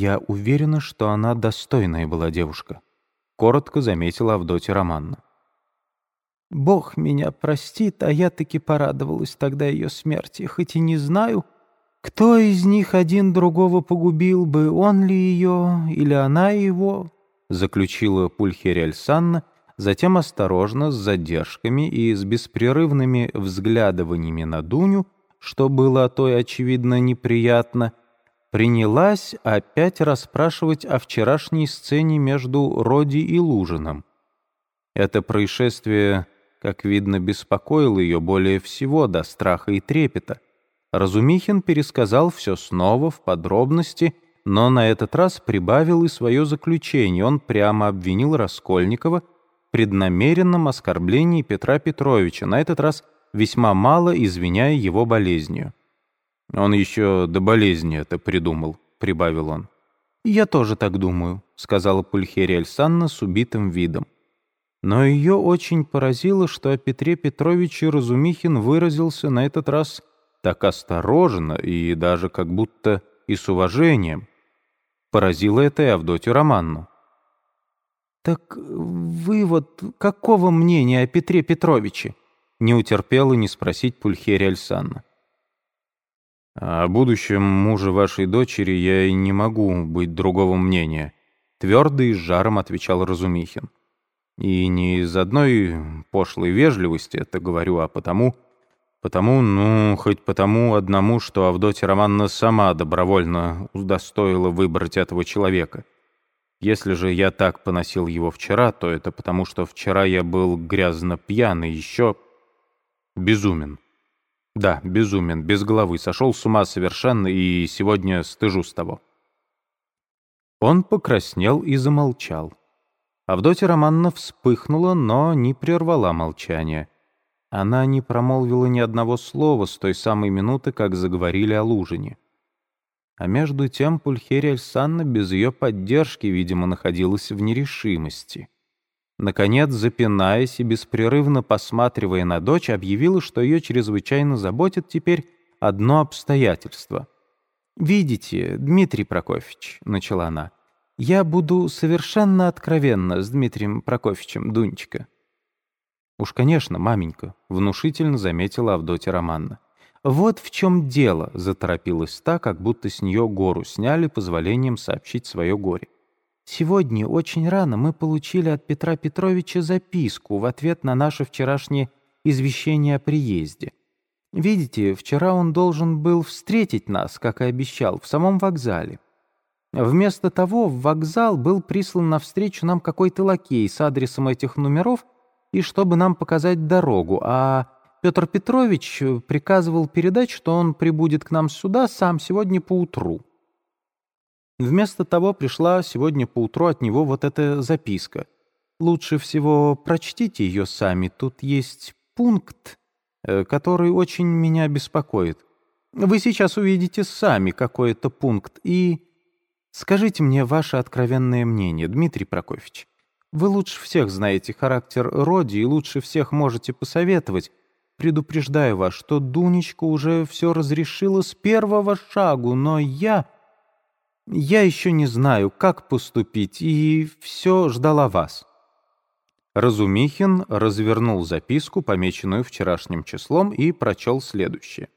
«Я уверена, что она достойная была девушка», — коротко заметила Авдотья Романна. «Бог меня простит, а я таки порадовалась тогда ее смерти, хоть и не знаю, кто из них один другого погубил бы, он ли ее или она его», — заключила Пульхерия Санна, затем осторожно, с задержками и с беспрерывными взглядываниями на Дуню, что было той, очевидно, неприятно, принялась опять расспрашивать о вчерашней сцене между Роди и Лужином. Это происшествие, как видно, беспокоило ее более всего до страха и трепета. Разумихин пересказал все снова в подробности, но на этот раз прибавил и свое заключение. Он прямо обвинил Раскольникова в преднамеренном оскорблении Петра Петровича, на этот раз весьма мало извиняя его болезнью. «Он еще до болезни это придумал», — прибавил он. «Я тоже так думаю», — сказала Пульхерия Альсанна с убитым видом. Но ее очень поразило, что о Петре Петровиче Разумихин выразился на этот раз так осторожно и даже как будто и с уважением. Поразило это и Авдотью Романну. «Так вы вот какого мнения о Петре Петровиче?» не утерпела не спросить Пульхерия Альсанна. О будущем муже вашей дочери я и не могу быть другого мнения, твердо и с жаром отвечал Разумихин. И не из одной пошлой вежливости это говорю, а потому, потому, ну, хоть потому одному, что Авдотья Романна сама добровольно удостоила выбрать этого человека. Если же я так поносил его вчера, то это потому, что вчера я был грязно пьян и еще безумен. Да, безумен, без головы, сошел с ума совершенно и сегодня стыжусь того. Он покраснел и замолчал. Авдотья Романна вспыхнула, но не прервала молчание. Она не промолвила ни одного слова с той самой минуты, как заговорили о Лужине. А между тем Пульхерия Альсанна без ее поддержки, видимо, находилась в нерешимости. Наконец, запинаясь и беспрерывно посматривая на дочь, объявила, что ее чрезвычайно заботит теперь одно обстоятельство. «Видите, Дмитрий Прокофьевич», — начала она, — «я буду совершенно откровенна с Дмитрием Прокофьевичем, Дунечка». «Уж, конечно, маменька», — внушительно заметила Авдотья Романна. «Вот в чем дело», — заторопилась та, как будто с нее гору сняли позволением сообщить свое горе. Сегодня очень рано мы получили от Петра Петровича записку в ответ на наше вчерашнее извещение о приезде. Видите, вчера он должен был встретить нас, как и обещал, в самом вокзале. Вместо того в вокзал был прислан навстречу нам какой-то лакей с адресом этих номеров и чтобы нам показать дорогу, а Петр Петрович приказывал передать, что он прибудет к нам сюда сам сегодня поутру. Вместо того пришла сегодня поутру от него вот эта записка. Лучше всего прочтите ее сами. Тут есть пункт, э, который очень меня беспокоит. Вы сейчас увидите сами какой это пункт и... Скажите мне ваше откровенное мнение, Дмитрий Прокофьевич. Вы лучше всех знаете характер Роди и лучше всех можете посоветовать. Предупреждаю вас, что Дунечка уже все разрешила с первого шагу, но я... Я еще не знаю, как поступить, и все ждала вас». Разумихин развернул записку, помеченную вчерашним числом, и прочел следующее.